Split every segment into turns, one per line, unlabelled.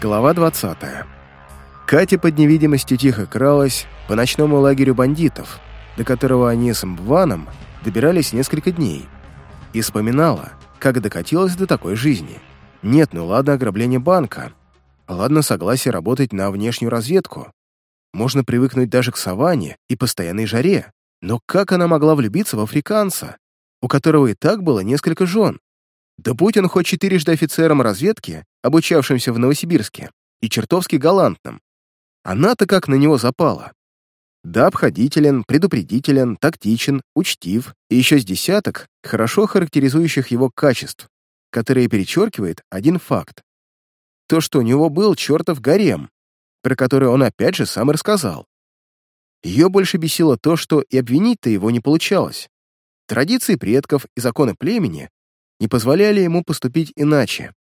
Глава 20. Катя под невидимостью тихо кралась по ночному лагерю бандитов, до которого они с Мбваном добирались несколько дней, и вспоминала, как докатилась до такой жизни. Нет, ну ладно ограбление банка, ладно согласие работать на внешнюю разведку, можно привыкнуть даже к саванне и постоянной жаре, но как она могла влюбиться в африканца, у которого и так было несколько жен? Да будь он хоть четырежды офицером разведки, обучавшимся в Новосибирске, и чертовски галантным. Она-то как на него запала. Да, обходителен, предупредителен, тактичен, учтив и еще с десяток хорошо характеризующих его качеств, которые перечеркивает один факт. То, что у него был чертов гарем, про который он опять же сам и рассказал. Ее больше бесило то, что и обвинить-то его не получалось. Традиции предков и законы племени не позволяли ему поступить иначе.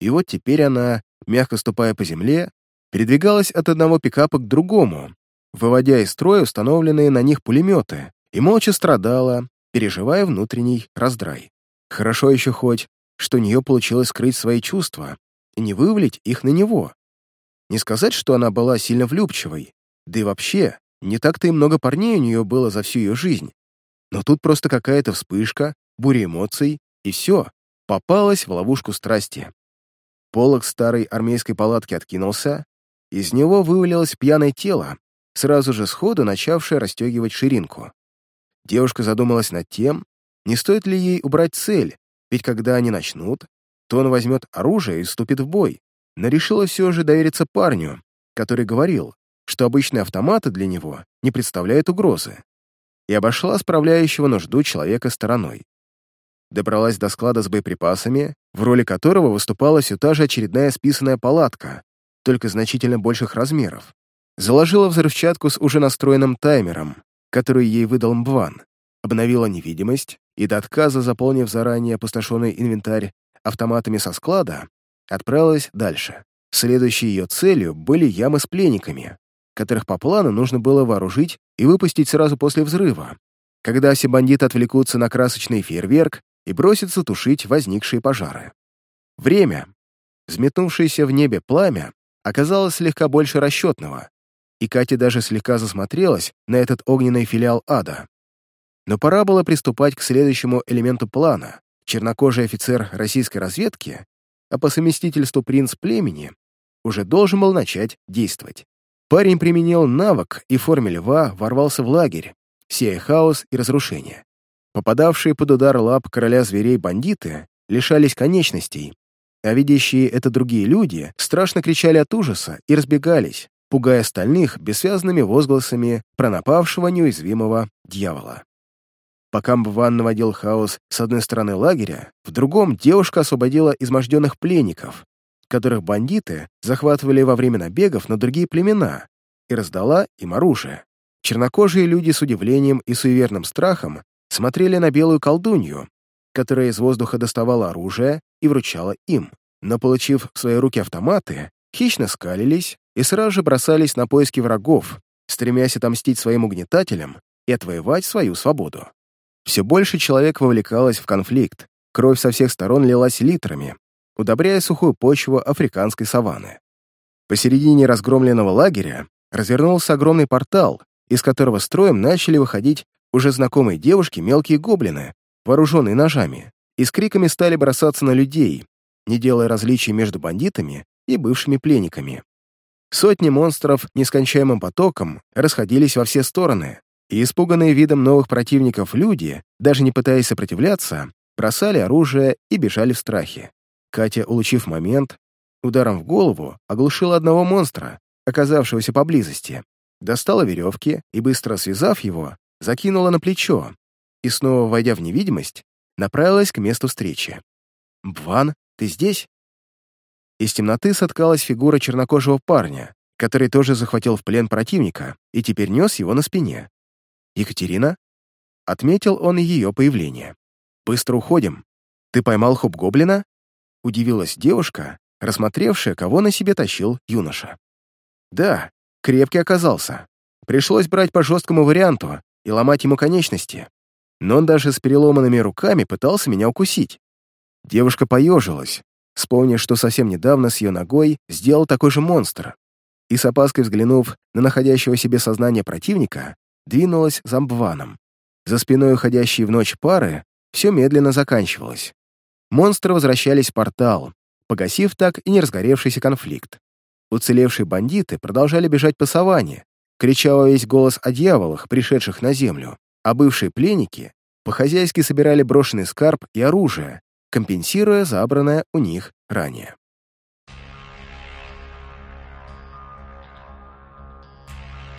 И вот теперь она, мягко ступая по земле, передвигалась от одного пикапа к другому, выводя из строя установленные на них пулеметы, и молча страдала, переживая внутренний раздрай. Хорошо еще хоть, что у нее получилось скрыть свои чувства и не вывалить их на него. Не сказать, что она была сильно влюбчивой, да и вообще, не так-то и много парней у нее было за всю ее жизнь. Но тут просто какая-то вспышка, буря эмоций, и все, попалась в ловушку страсти. Полок старой армейской палатки откинулся, из него вывалилось пьяное тело, сразу же сходу начавшее расстегивать ширинку. Девушка задумалась над тем, не стоит ли ей убрать цель, ведь когда они начнут, то он возьмет оружие и вступит в бой, но решила все же довериться парню, который говорил, что обычные автоматы для него не представляют угрозы, и обошла справляющего нужду человека стороной. Добралась до склада с боеприпасами, в роли которого выступала все та же очередная списанная палатка, только значительно больших размеров. Заложила взрывчатку с уже настроенным таймером, который ей выдал Мбван, обновила невидимость и до отказа, заполнив заранее опустошенный инвентарь автоматами со склада, отправилась дальше. Следующей ее целью были ямы с пленниками, которых по плану нужно было вооружить и выпустить сразу после взрыва, когда все бандиты отвлекутся на красочный фейерверк и бросится тушить возникшие пожары. Время. Взметнувшееся в небе пламя оказалось слегка больше расчетного, и Катя даже слегка засмотрелась на этот огненный филиал ада. Но пора было приступать к следующему элементу плана. Чернокожий офицер российской разведки, а по совместительству принц племени, уже должен был начать действовать. Парень применил навык и в форме льва ворвался в лагерь, сея хаос и разрушение. Попадавшие под удар лап короля зверей бандиты лишались конечностей, а видящие это другие люди страшно кричали от ужаса и разбегались, пугая остальных бессвязными возгласами про напавшего неуязвимого дьявола. Пока Мбван наводил хаос с одной стороны лагеря, в другом девушка освободила изможденных пленников, которых бандиты захватывали во время набегов на другие племена, и раздала им оружие. Чернокожие люди с удивлением и суеверным страхом смотрели на белую колдунью, которая из воздуха доставала оружие и вручала им, но, получив в свои руки автоматы, хищно скалились и сразу же бросались на поиски врагов, стремясь отомстить своим угнетателям и отвоевать свою свободу. Все больше человек вовлекалось в конфликт, кровь со всех сторон лилась литрами, удобряя сухую почву африканской саванны. Посередине разгромленного лагеря развернулся огромный портал, из которого строем начали выходить уже знакомые девушки мелкие гоблины, вооруженные ножами, и с криками стали бросаться на людей, не делая различий между бандитами и бывшими пленниками. Сотни монстров нескончаемым потоком расходились во все стороны, и испуганные видом новых противников люди, даже не пытаясь сопротивляться, бросали оружие и бежали в страхе. Катя, улучив момент, ударом в голову оглушила одного монстра, оказавшегося поблизости, достала веревки и, быстро связав его, закинула на плечо и, снова войдя в невидимость, направилась к месту встречи. «Бван, ты здесь?» Из темноты соткалась фигура чернокожего парня, который тоже захватил в плен противника и теперь нес его на спине. «Екатерина?» Отметил он ее появление. «Быстро уходим. Ты поймал хоп-гоблина?» Удивилась девушка, рассмотревшая, кого на себе тащил юноша. «Да, крепкий оказался. Пришлось брать по жесткому варианту, и ломать ему конечности. Но он даже с переломанными руками пытался меня укусить. Девушка поежилась, вспомнив, что совсем недавно с ее ногой сделал такой же монстр, и с опаской взглянув на находящего себе сознание противника, двинулась за Амбваном. За спиной уходящей в ночь пары все медленно заканчивалось. Монстры возвращались в портал, погасив так и не разгоревшийся конфликт. Уцелевшие бандиты продолжали бежать по саванне, крича во весь голос о дьяволах, пришедших на землю, а бывшие пленники по-хозяйски собирали брошенный скарб и оружие, компенсируя забранное у них ранее.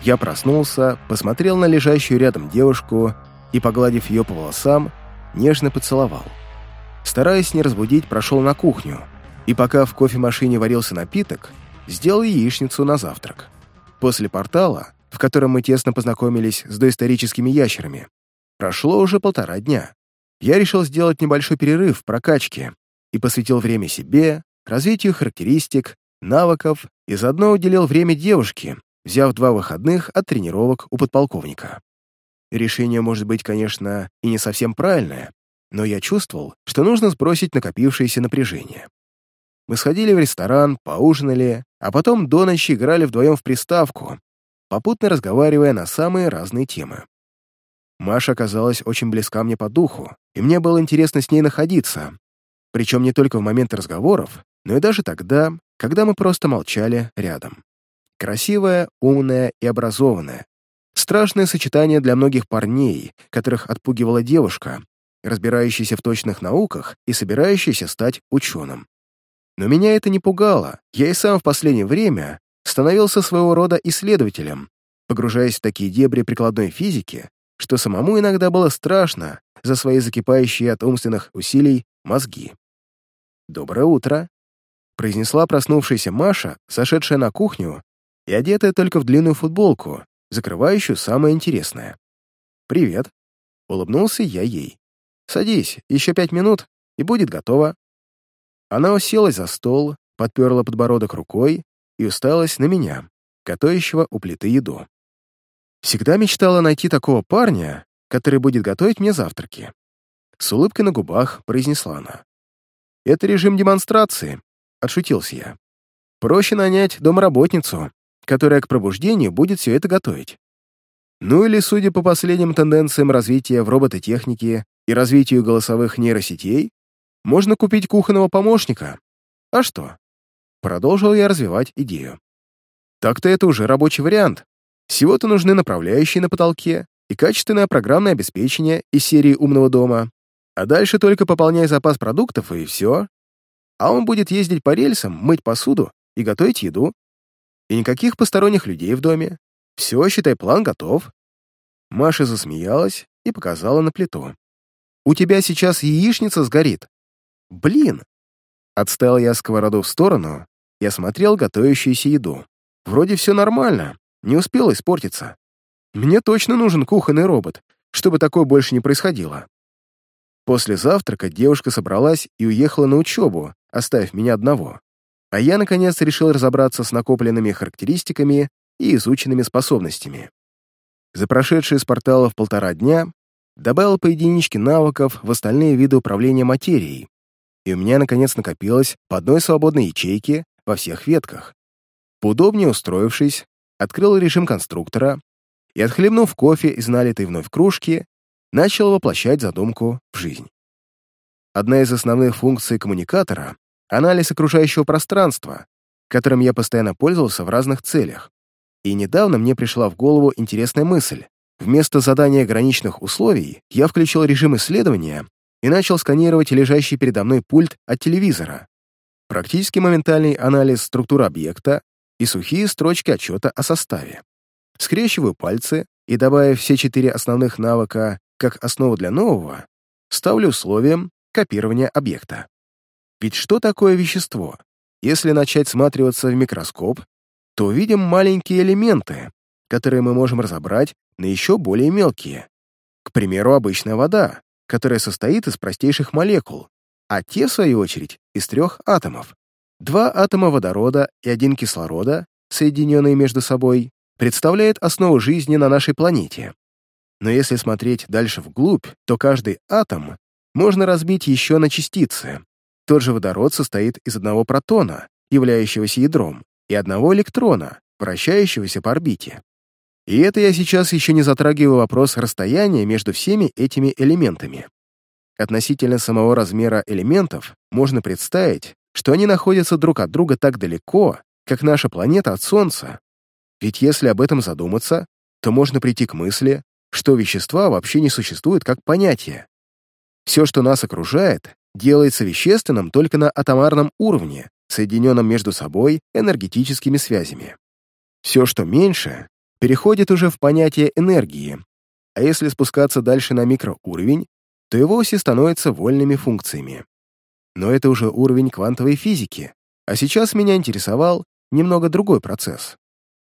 Я проснулся, посмотрел на лежащую рядом девушку и, погладив ее по волосам, нежно поцеловал. Стараясь не разбудить, прошел на кухню, и пока в кофемашине варился напиток, сделал яичницу на завтрак. После портала, в котором мы тесно познакомились с доисторическими ящерами, прошло уже полтора дня. Я решил сделать небольшой перерыв в прокачке и посвятил время себе, развитию характеристик, навыков и заодно уделил время девушке, взяв два выходных от тренировок у подполковника. Решение может быть, конечно, и не совсем правильное, но я чувствовал, что нужно сбросить накопившееся напряжение. Мы сходили в ресторан, поужинали, а потом до ночи играли вдвоем в приставку, попутно разговаривая на самые разные темы. Маша оказалась очень близка мне по духу, и мне было интересно с ней находиться, причем не только в момент разговоров, но и даже тогда, когда мы просто молчали рядом. Красивая, умная и образованная. Страшное сочетание для многих парней, которых отпугивала девушка, разбирающаяся в точных науках и собирающаяся стать ученым. Но меня это не пугало, я и сам в последнее время становился своего рода исследователем, погружаясь в такие дебри прикладной физики, что самому иногда было страшно за свои закипающие от умственных усилий мозги. «Доброе утро», — произнесла проснувшаяся Маша, сошедшая на кухню и одетая только в длинную футболку, закрывающую самое интересное. «Привет», — улыбнулся я ей. «Садись, еще пять минут, и будет готово». Она уселась за стол, подперла подбородок рукой и усталась на меня, готовящего у плиты еду. Всегда мечтала найти такого парня, который будет готовить мне завтраки. С улыбкой на губах произнесла она. «Это режим демонстрации», — отшутился я. «Проще нанять домработницу, которая к пробуждению будет все это готовить. Ну или, судя по последним тенденциям развития в робототехнике и развитию голосовых нейросетей, можно купить кухонного помощника. А что? Продолжил я развивать идею. Так-то это уже рабочий вариант. Всего-то нужны направляющие на потолке и качественное программное обеспечение из серии «Умного дома», а дальше только пополняй запас продуктов и все. А он будет ездить по рельсам, мыть посуду и готовить еду. И никаких посторонних людей в доме. Все, считай, план готов. Маша засмеялась и показала на плиту. «У тебя сейчас яичница сгорит». «Блин!» Отставил я сковороду в сторону и осмотрел готовящуюся еду. Вроде все нормально, не успел испортиться. Мне точно нужен кухонный робот, чтобы такое больше не происходило. После завтрака девушка собралась и уехала на учебу, оставив меня одного. А я, наконец, решил разобраться с накопленными характеристиками и изученными способностями. За прошедшие с порталов полтора дня добавил по единичке навыков в остальные виды управления материей, и у меня, наконец, накопилось по одной свободной ячейке во всех ветках. Поудобнее устроившись, открыл режим конструктора и, отхлебнув кофе из налитой вновь кружки, начал воплощать задумку в жизнь. Одна из основных функций коммуникатора — анализ окружающего пространства, которым я постоянно пользовался в разных целях. И недавно мне пришла в голову интересная мысль. Вместо задания граничных условий я включил режим исследования и начал сканировать лежащий передо мной пульт от телевизора. Практически моментальный анализ структуры объекта и сухие строчки отчета о составе. Скрещиваю пальцы и, добавив все четыре основных навыка как основу для нового, ставлю условием копирования объекта. Ведь что такое вещество? Если начать сматриваться в микроскоп, то увидим маленькие элементы, которые мы можем разобрать на еще более мелкие. К примеру, обычная вода, которая состоит из простейших молекул, а те, в свою очередь, из трех атомов. Два атома водорода и один кислорода, соединенные между собой, представляют основу жизни на нашей планете. Но если смотреть дальше вглубь, то каждый атом можно разбить еще на частицы, Тот же водород состоит из одного протона, являющегося ядром, и одного электрона, вращающегося по орбите. И это я сейчас еще не затрагиваю вопрос расстояния между всеми этими элементами. Относительно самого размера элементов можно представить, что они находятся друг от друга так далеко, как наша планета от Солнца. Ведь если об этом задуматься, то можно прийти к мысли, что вещества вообще не существуют как понятие. Все, что нас окружает, делается вещественным только на атомарном уровне, соединенном между собой энергетическими связями. Все, что меньше, переходит уже в понятие энергии, а если спускаться дальше на микроуровень, то и вовсе становится вольными функциями. Но это уже уровень квантовой физики, а сейчас меня интересовал немного другой процесс.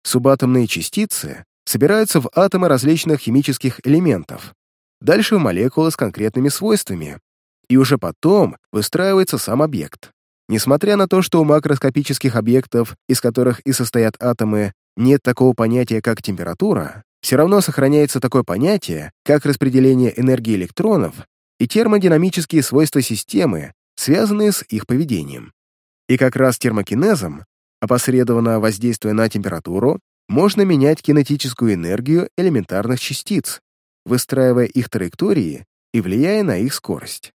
Субатомные частицы собираются в атомы различных химических элементов, дальше в молекулы с конкретными свойствами, и уже потом выстраивается сам объект. Несмотря на то, что у макроскопических объектов, из которых и состоят атомы, нет такого понятия, как температура, все равно сохраняется такое понятие, как распределение энергии электронов и термодинамические свойства системы, связанные с их поведением. И как раз термокинезом, опосредованно воздействуя на температуру, можно менять кинетическую энергию элементарных частиц, выстраивая их траектории и влияя на их скорость.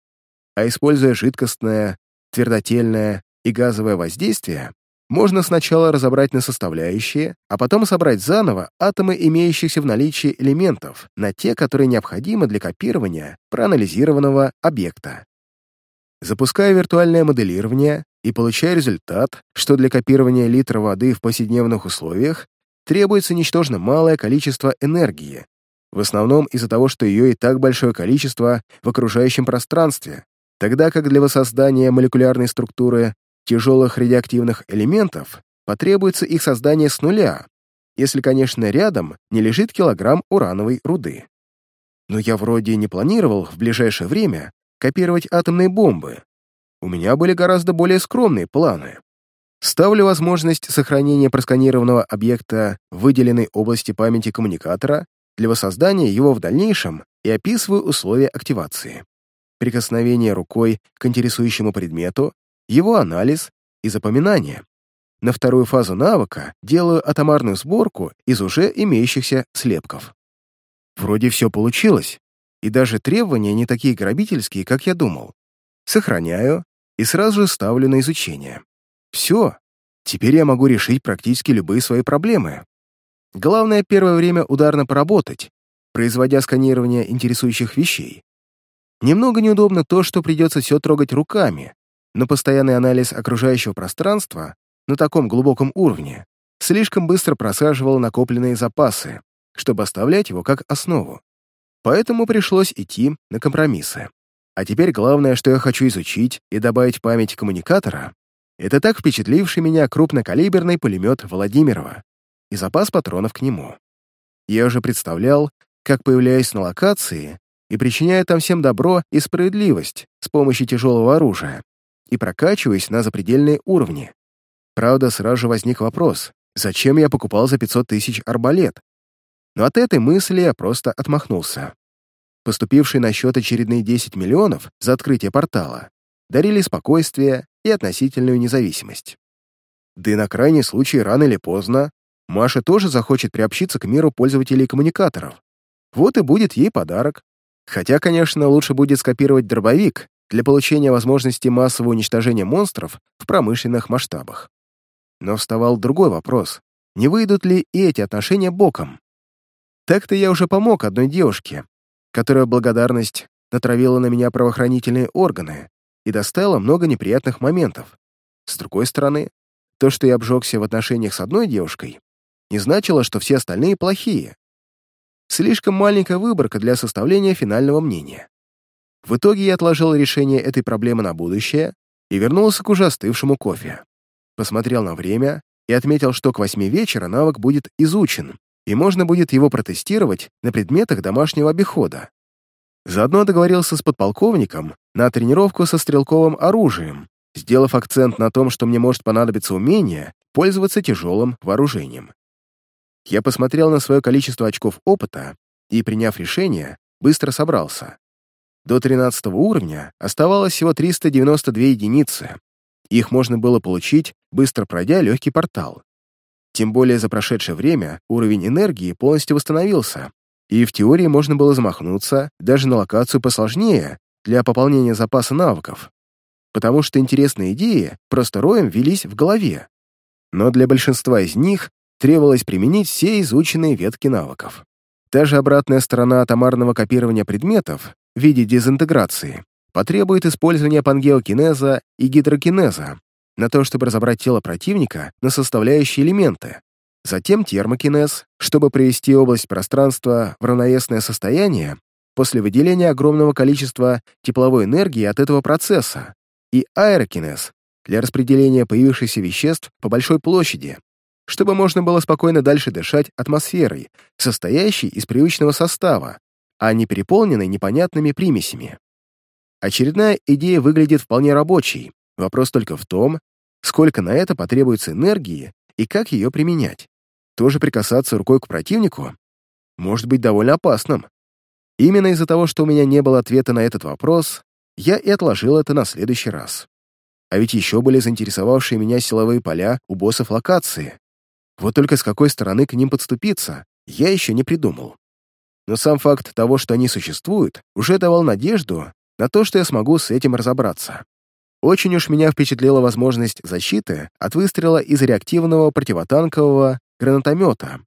А используя жидкостное, твердотельное и газовое воздействие, можно сначала разобрать на составляющие, а потом собрать заново атомы имеющихся в наличии элементов на те, которые необходимы для копирования проанализированного объекта. Запуская виртуальное моделирование и получая результат, что для копирования литра воды в повседневных условиях требуется ничтожно малое количество энергии, в основном из-за того, что ее и так большое количество в окружающем пространстве, тогда как для воссоздания молекулярной структуры тяжелых радиоактивных элементов потребуется их создание с нуля, если, конечно, рядом не лежит килограмм урановой руды. Но я вроде не планировал в ближайшее время копировать атомные бомбы. У меня были гораздо более скромные планы. Ставлю возможность сохранения просканированного объекта в выделенной области памяти коммуникатора для воссоздания его в дальнейшем и описываю условия активации прикосновение рукой к интересующему предмету, его анализ и запоминание. На вторую фазу навыка делаю атомарную сборку из уже имеющихся слепков. Вроде все получилось, и даже требования не такие грабительские, как я думал. Сохраняю и сразу же ставлю на изучение. Все, теперь я могу решить практически любые свои проблемы. Главное первое время ударно поработать, производя сканирование интересующих вещей, Немного неудобно то, что придется все трогать руками, но постоянный анализ окружающего пространства на таком глубоком уровне слишком быстро просаживал накопленные запасы, чтобы оставлять его как основу. Поэтому пришлось идти на компромиссы. А теперь главное, что я хочу изучить и добавить в память коммуникатора, это так впечатливший меня крупнокалиберный пулемет Владимирова и запас патронов к нему. Я уже представлял, как появляюсь на локации и причиняю там всем добро и справедливость с помощью тяжелого оружия и прокачиваюсь на запредельные уровни. Правда, сразу же возник вопрос, зачем я покупал за 500 тысяч арбалет? Но от этой мысли я просто отмахнулся. Поступившие на счет очередные 10 миллионов за открытие портала дарили спокойствие и относительную независимость. Да и на крайний случай, рано или поздно, Маша тоже захочет приобщиться к миру пользователей коммуникаторов. Вот и будет ей подарок. Хотя, конечно, лучше будет скопировать дробовик для получения возможности массового уничтожения монстров в промышленных масштабах. Но вставал другой вопрос. Не выйдут ли и эти отношения боком? Так-то я уже помог одной девушке, которая благодарность натравила на меня правоохранительные органы и доставила много неприятных моментов. С другой стороны, то, что я обжегся в отношениях с одной девушкой, не значило, что все остальные плохие. Слишком маленькая выборка для составления финального мнения. В итоге я отложил решение этой проблемы на будущее и вернулся к уже остывшему кофе. Посмотрел на время и отметил, что к восьми вечера навык будет изучен, и можно будет его протестировать на предметах домашнего обихода. Заодно договорился с подполковником на тренировку со стрелковым оружием, сделав акцент на том, что мне может понадобиться умение пользоваться тяжелым вооружением. Я посмотрел на свое количество очков опыта и, приняв решение, быстро собрался. До 13 уровня оставалось всего 392 единицы. Их можно было получить, быстро пройдя легкий портал. Тем более за прошедшее время уровень энергии полностью восстановился, и в теории можно было замахнуться даже на локацию посложнее для пополнения запаса навыков, потому что интересные идеи просто роем велись в голове. Но для большинства из них требовалось применить все изученные ветки навыков. Даже обратная сторона атомарного копирования предметов в виде дезинтеграции потребует использования пангеокинеза и гидрокинеза на то, чтобы разобрать тело противника на составляющие элементы, затем термокинез, чтобы привести область пространства в равновесное состояние после выделения огромного количества тепловой энергии от этого процесса, и аэрокинез для распределения появившихся веществ по большой площади, чтобы можно было спокойно дальше дышать атмосферой, состоящей из привычного состава, а не переполненной непонятными примесями. Очередная идея выглядит вполне рабочей, вопрос только в том, сколько на это потребуется энергии и как ее применять. Тоже прикасаться рукой к противнику может быть довольно опасным. Именно из-за того, что у меня не было ответа на этот вопрос, я и отложил это на следующий раз. А ведь еще были заинтересовавшие меня силовые поля у боссов локации. Вот только с какой стороны к ним подступиться, я еще не придумал. Но сам факт того, что они существуют, уже давал надежду на то, что я смогу с этим разобраться. Очень уж меня впечатлила возможность защиты от выстрела из реактивного противотанкового гранатомета.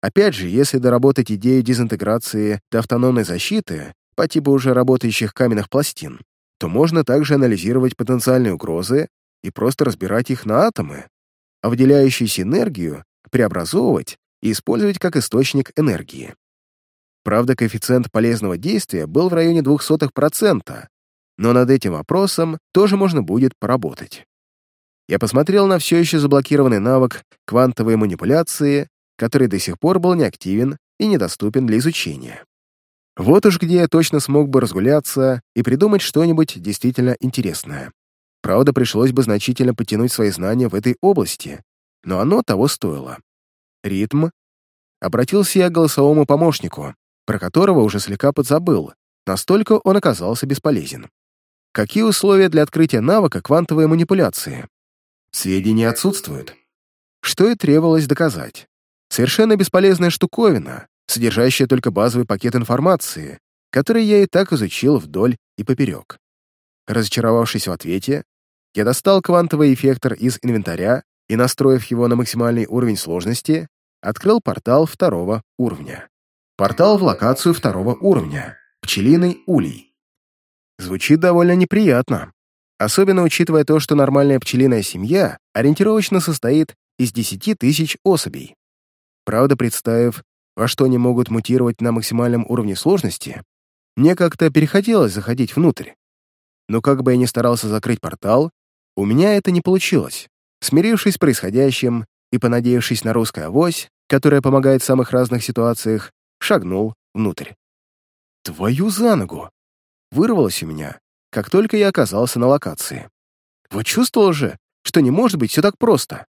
Опять же, если доработать идею дезинтеграции до автономной защиты по типу уже работающих каменных пластин, то можно также анализировать потенциальные угрозы и просто разбирать их на атомы, а выделяющуюся энергию преобразовывать и использовать как источник энергии. Правда, коэффициент полезного действия был в районе 0,02%, но над этим вопросом тоже можно будет поработать. Я посмотрел на все еще заблокированный навык квантовой манипуляции, который до сих пор был неактивен и недоступен для изучения. Вот уж где я точно смог бы разгуляться и придумать что-нибудь действительно интересное. Правда, пришлось бы значительно потянуть свои знания в этой области, но оно того стоило. Ритм. Обратился я к голосовому помощнику, про которого уже слегка подзабыл, настолько он оказался бесполезен. Какие условия для открытия навыка квантовой манипуляции? Сведения отсутствуют. Что и требовалось доказать. Совершенно бесполезная штуковина, содержащая только базовый пакет информации, который я и так изучил вдоль и поперек. Разочаровавшись в ответе, я достал квантовый эффектор из инвентаря и, настроив его на максимальный уровень сложности, открыл портал второго уровня. Портал в локацию второго уровня. Пчелиный улей. Звучит довольно неприятно, особенно учитывая то, что нормальная пчелиная семья ориентировочно состоит из 10 тысяч особей. Правда, представив, во что они могут мутировать на максимальном уровне сложности, мне как-то перехотелось заходить внутрь. Но как бы я ни старался закрыть портал, у меня это не получилось. Смирившись с происходящим и понадеявшись на русскую авось, которая помогает в самых разных ситуациях, шагнул внутрь. «Твою за ногу!» Вырвалось у меня, как только я оказался на локации. Вот чувствовал же, что не может быть все так просто.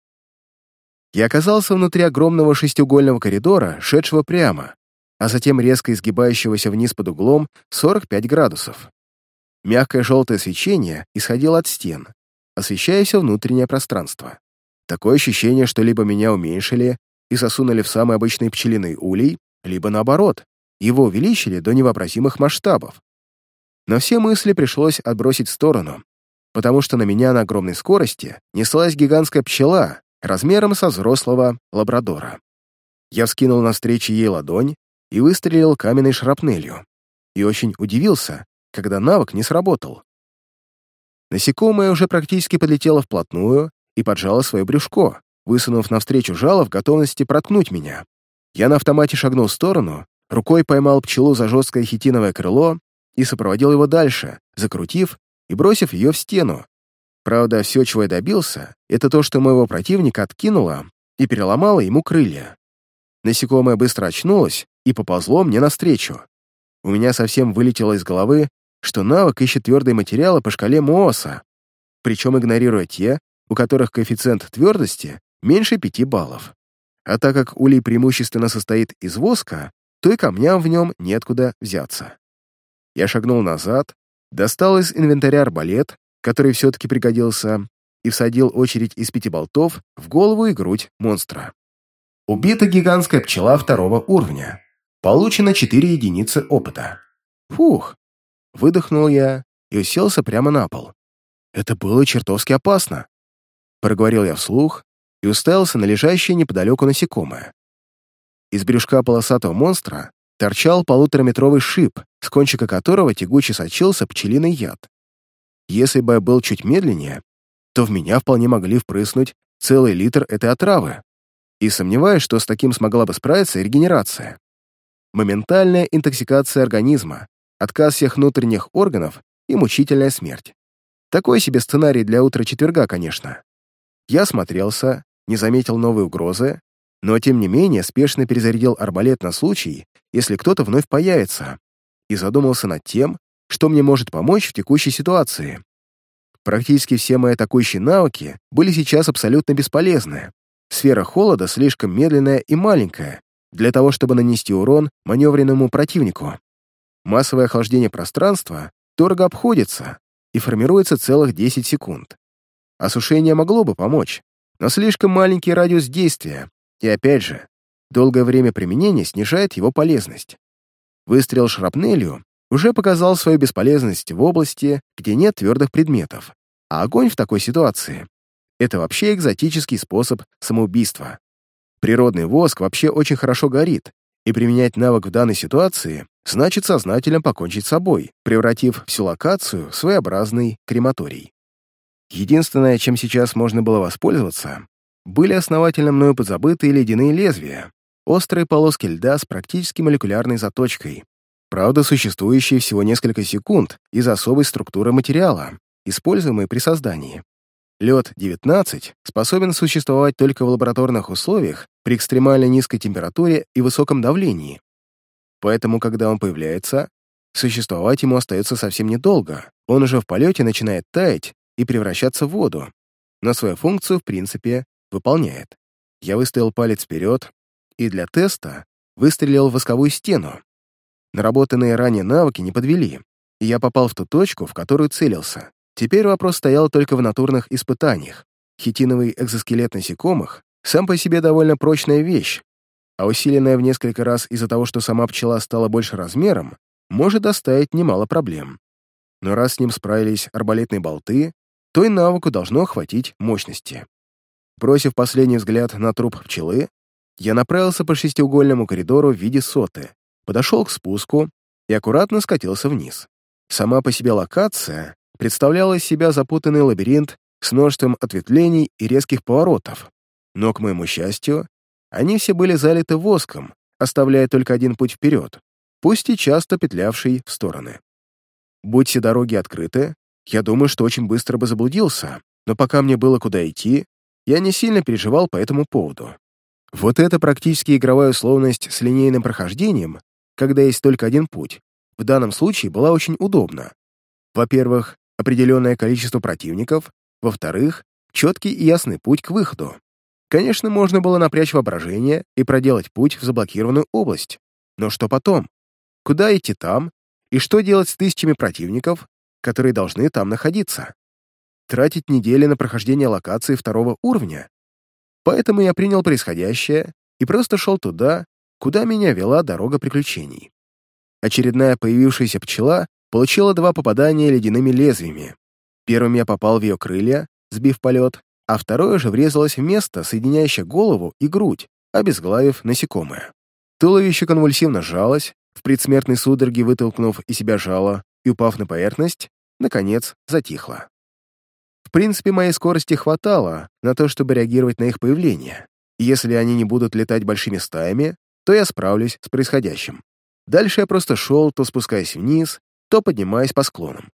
Я оказался внутри огромного шестиугольного коридора, шедшего прямо, а затем резко изгибающегося вниз под углом 45 градусов. Мягкое желтое свечение исходило от стен, освещая все внутреннее пространство. Такое ощущение, что либо меня уменьшили и засунули в самый обычный пчелиный улей, либо наоборот, его увеличили до невообразимых масштабов. Но все мысли пришлось отбросить в сторону, потому что на меня на огромной скорости неслась гигантская пчела, размером со взрослого лабрадора. Я вскинул навстречу ей ладонь и выстрелил каменной шрапнелью, и очень удивился, когда навык не сработал. Насекомое уже практически подлетело вплотную и поджало свое брюшко, высунув навстречу жало в готовности проткнуть меня. Я на автомате шагнул в сторону, рукой поймал пчелу за жесткое хитиновое крыло и сопроводил его дальше, закрутив и бросив ее в стену, Правда, все, чего я добился, это то, что моего противника откинуло и переломало ему крылья. Насекомое быстро очнулось и поползло мне навстречу. У меня совсем вылетело из головы, что навык ищет твердые материалы по шкале Мооса, причем игнорируя те, у которых коэффициент твердости меньше 5 баллов. А так как улей преимущественно состоит из воска, то и камням в нем неоткуда взяться. Я шагнул назад, достал из инвентаря арбалет, который все-таки пригодился, и всадил очередь из пяти болтов в голову и грудь монстра. Убита гигантская пчела второго уровня. Получено 4 единицы опыта. Фух! Выдохнул я и уселся прямо на пол. Это было чертовски опасно. Проговорил я вслух и уставился на лежащее неподалеку насекомое. Из брюшка полосатого монстра торчал полутораметровый шип, с кончика которого тягуче сочился пчелиный яд. Если бы я был чуть медленнее, то в меня вполне могли впрыснуть целый литр этой отравы. И сомневаюсь, что с таким смогла бы справиться регенерация. Моментальная интоксикация организма, отказ всех внутренних органов и мучительная смерть. Такой себе сценарий для утра четверга, конечно. Я смотрелся, не заметил новой угрозы, но тем не менее спешно перезарядил арбалет на случай, если кто-то вновь появится, и задумался над тем, что мне может помочь в текущей ситуации. Практически все мои атакующие навыки были сейчас абсолютно бесполезны. Сфера холода слишком медленная и маленькая для того, чтобы нанести урон маневренному противнику. Массовое охлаждение пространства дорого обходится и формируется целых 10 секунд. Осушение могло бы помочь, но слишком маленький радиус действия, и опять же, долгое время применения снижает его полезность. Выстрел шрапнелью уже показал свою бесполезность в области, где нет твердых предметов, а огонь в такой ситуации — это вообще экзотический способ самоубийства. Природный воск вообще очень хорошо горит, и применять навык в данной ситуации значит сознательно покончить с собой, превратив всю локацию в своеобразный крематорий. Единственное, чем сейчас можно было воспользоваться, были основательно мною подзабытые ледяные лезвия, острые полоски льда с практически молекулярной заточкой, правда, существующие всего несколько секунд из-за особой структуры материала, используемой при создании. Лед-19 способен существовать только в лабораторных условиях при экстремально низкой температуре и высоком давлении. Поэтому, когда он появляется, существовать ему остается совсем недолго, он уже в полете начинает таять и превращаться в воду, но свою функцию, в принципе, выполняет. Я выставил палец вперед и для теста выстрелил в восковую стену. Наработанные ранее навыки не подвели, и я попал в ту точку, в которую целился. Теперь вопрос стоял только в натурных испытаниях. Хитиновый экзоскелет насекомых сам по себе довольно прочная вещь, а усиленная в несколько раз из-за того, что сама пчела стала больше размером, может доставить немало проблем. Но раз с ним справились арбалетные болты, то и навыку должно хватить мощности. Бросив последний взгляд на труп пчелы, я направился по шестиугольному коридору в виде соты, подошел к спуску и аккуратно скатился вниз. Сама по себе локация представляла из себя запутанный лабиринт с множеством ответвлений и резких поворотов, но, к моему счастью, они все были залиты воском, оставляя только один путь вперед, пусть и часто петлявший в стороны. Будь все дороги открыты, я думаю, что очень быстро бы заблудился, но пока мне было куда идти, я не сильно переживал по этому поводу. Вот эта практически игровая условность с линейным прохождением, когда есть только один путь, в данном случае была очень удобна. Во-первых, определенное количество противников, во-вторых, четкий и ясный путь к выходу. Конечно, можно было напрячь воображение и проделать путь в заблокированную область. Но что потом? Куда идти там? И что делать с тысячами противников, которые должны там находиться? Тратить недели на прохождение локации второго уровня? Поэтому я принял происходящее и просто шел туда, куда меня вела дорога приключений. Очередная появившаяся пчела получила два попадания ледяными лезвиями. Первым я попал в ее крылья, сбив полет, а второе же врезалось в место, соединяющее голову и грудь, обезглавив насекомое. Туловище конвульсивно сжалось, в предсмертной судороге вытолкнув из себя жало и упав на поверхность, наконец затихло. В принципе, моей скорости хватало на то, чтобы реагировать на их появление. И если они не будут летать большими стаями, то я справлюсь с происходящим. Дальше я просто шел, то спускаясь вниз, то поднимаясь по склонам.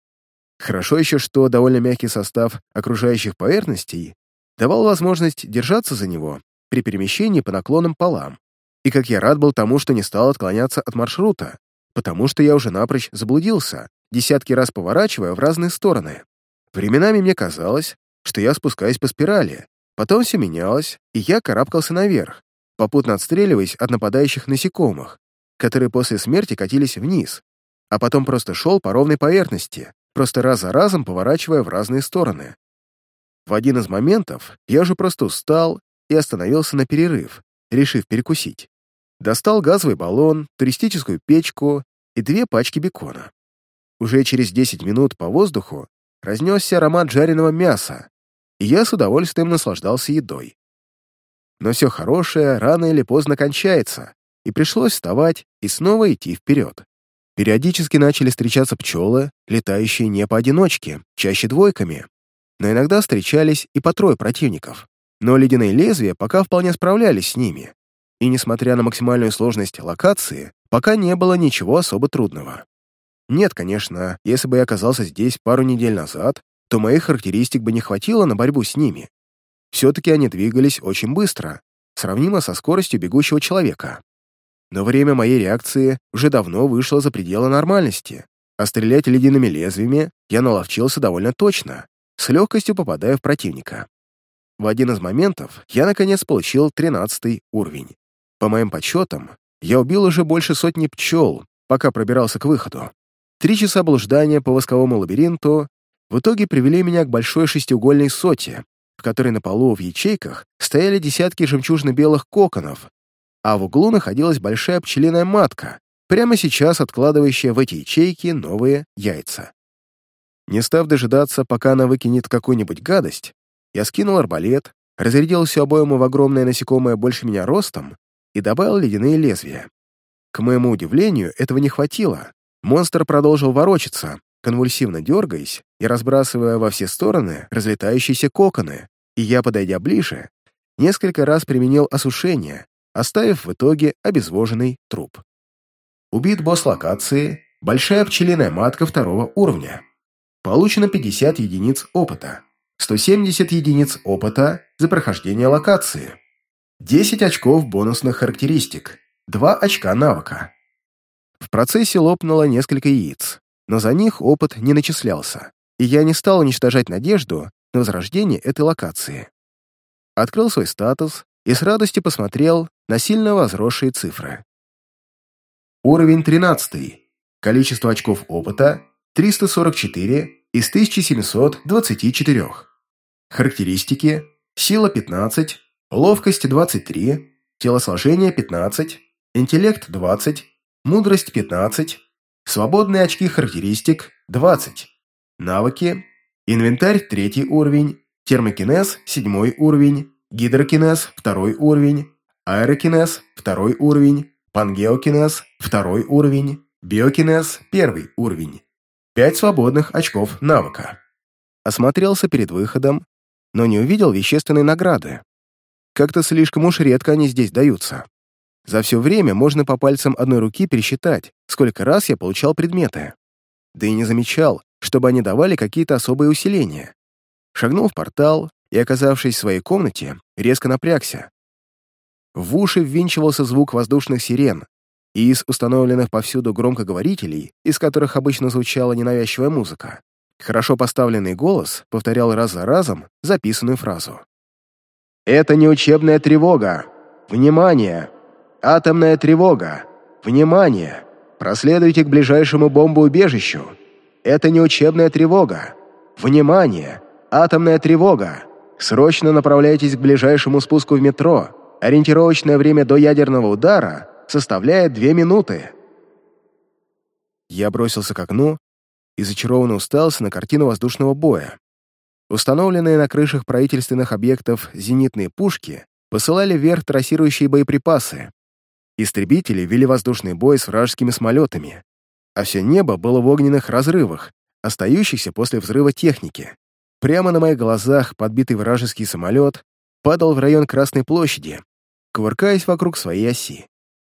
Хорошо еще, что довольно мягкий состав окружающих поверхностей давал возможность держаться за него при перемещении по наклонным полам. И как я рад был тому, что не стал отклоняться от маршрута, потому что я уже напрочь заблудился, десятки раз поворачивая в разные стороны. Временами мне казалось, что я спускаюсь по спирали, потом все менялось, и я карабкался наверх, попутно отстреливаясь от нападающих насекомых, которые после смерти катились вниз. а потом просто шел по ровной поверхности, просто раз за разом поворачивая в разные стороны. В один из моментов я уже просто устал и остановился на перерыв, решив перекусить. Достал газовый баллон, туристическую печку и две пачки бекона. Уже через 10 минут по воздуху разнесся аромат жареного мяса, и я с удовольствием наслаждался едой. Но все хорошее рано или поздно кончается, и пришлось вставать и снова идти вперед. Периодически начали встречаться пчелы, летающие не поодиночке, чаще двойками, но иногда встречались и по трое противников. Но ледяные лезвия пока вполне справлялись с ними, и, несмотря на максимальную сложность локации, пока не было ничего особо трудного. Нет, конечно, если бы я оказался здесь пару недель назад, то моих характеристик бы не хватило на борьбу с ними. Все-таки они двигались очень быстро, сравнимо со скоростью бегущего человека. Но время моей реакции уже давно вышло за пределы нормальности, а стрелять ледяными лезвиями я наловчился довольно точно, с легкостью попадая в противника. В один из моментов я, наконец, получил 13 уровень. По моим подсчетам, я убил уже больше сотни пчел, пока пробирался к выходу. Три часа блуждания по восковому лабиринту в итоге привели меня к большой шестиугольной соте, в которой на полу в ячейках стояли десятки жемчужно-белых коконов, а в углу находилась большая пчелиная матка, прямо сейчас откладывающая в эти ячейки новые яйца. Не став дожидаться, пока она выкинет какую-нибудь гадость, я скинул арбалет, разрядил всю обойму в огромное насекомое больше меня ростом и добавил ледяные лезвия. К моему удивлению, этого не хватило. Монстр продолжил ворочаться, конвульсивно дергаясь и разбрасывая во все стороны разлетающиеся коконы, и я, подойдя ближе, несколько раз применил осушение, оставив в итоге обезвоженный труп. Убит босс локации «Большая пчелиная матка» второго уровня. Получено 50 единиц опыта, 170 единиц опыта за прохождение локации, 10 очков бонусных характеристик, 2 очка навыка. В процессе лопнуло несколько яиц, но за них опыт не начислялся, и я не стал уничтожать надежду на возрождение этой локации. Открыл свой статус и с радостью посмотрел на сильно возросшие цифры. Уровень 13. Количество очков опыта 344 из 1724. Характеристики. Сила 15, ловкость 23, телосложение 15, интеллект 20, мудрость 15, свободные очки характеристик 20, навыки, инвентарь 3 уровень, термокинез 7 уровень, гидрокинез 2 уровень, аэрокинез 2 уровень, пангеокинез 2 уровень, биокинез 1 уровень. Пять свободных очков навыка. Осмотрелся перед выходом, но не увидел вещественной награды. Как-то слишком уж редко они здесь даются. За все время можно по пальцам одной руки пересчитать, сколько раз я получал предметы. Да и не замечал, чтобы они давали какие-то особые усиления. Шагнул в портал и, оказавшись в своей комнате, резко напрягся. В уши ввинчивался звук воздушных сирен, и из установленных повсюду громкоговорителей, из которых обычно звучала ненавязчивая музыка, хорошо поставленный голос повторял раз за разом записанную фразу. «Это не учебная тревога! Внимание! Атомная тревога! Внимание! Проследуйте к ближайшему бомбоубежищу! Это не учебная тревога! Внимание! Атомная тревога! Срочно направляйтесь к ближайшему спуску в метро! Ориентировочное время до ядерного удара составляет две минуты. Я бросился к окну и зачарованно устался на картину воздушного боя. Установленные на крышах правительственных объектов зенитные пушки посылали вверх трассирующие боеприпасы. Истребители вели воздушный бой с вражескими самолетами, а все небо было в огненных разрывах, остающихся после взрыва техники. Прямо на моих глазах подбитый вражеский самолет падал в район Красной площади, кувыркаясь вокруг своей оси.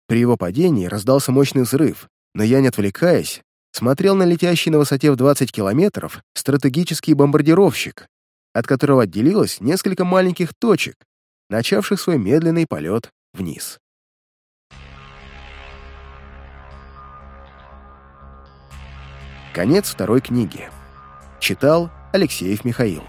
При его падении раздался мощный взрыв, но я, не отвлекаясь, смотрел на летящий на высоте в 20 километров стратегический бомбардировщик, от которого отделилось несколько маленьких точек, начавших свой медленный полет вниз. Конец второй книги. Читал Алексеев Михаил.